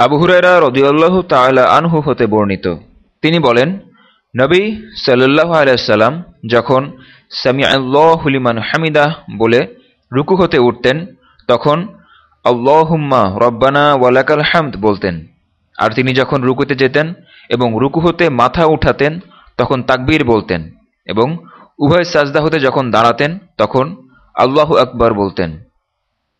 আবু হুরায়রা রদিউল্লাহ তাআলা আনহু হতে বর্ণিত। তিনি বলেন, নবী সাল্লাহ আলাইসাল্লাম যখন সামি আল্লাহলিমান হামিদাহ বলে রুকু হতে উঠতেন, তখন আল্লাহুম্মা রব্বানা ওয়ালাকাল হামদ বলতেন। আর তিনি যখন রুকুতে যেতেন এবং রুকু হতে মাথা উঠাতেন, তখন তাকবীর বলতেন এবং উভয় সাজদা হতে যখন দাঁড়াতেন, তখন আল্লাহু আকবার বলতেন।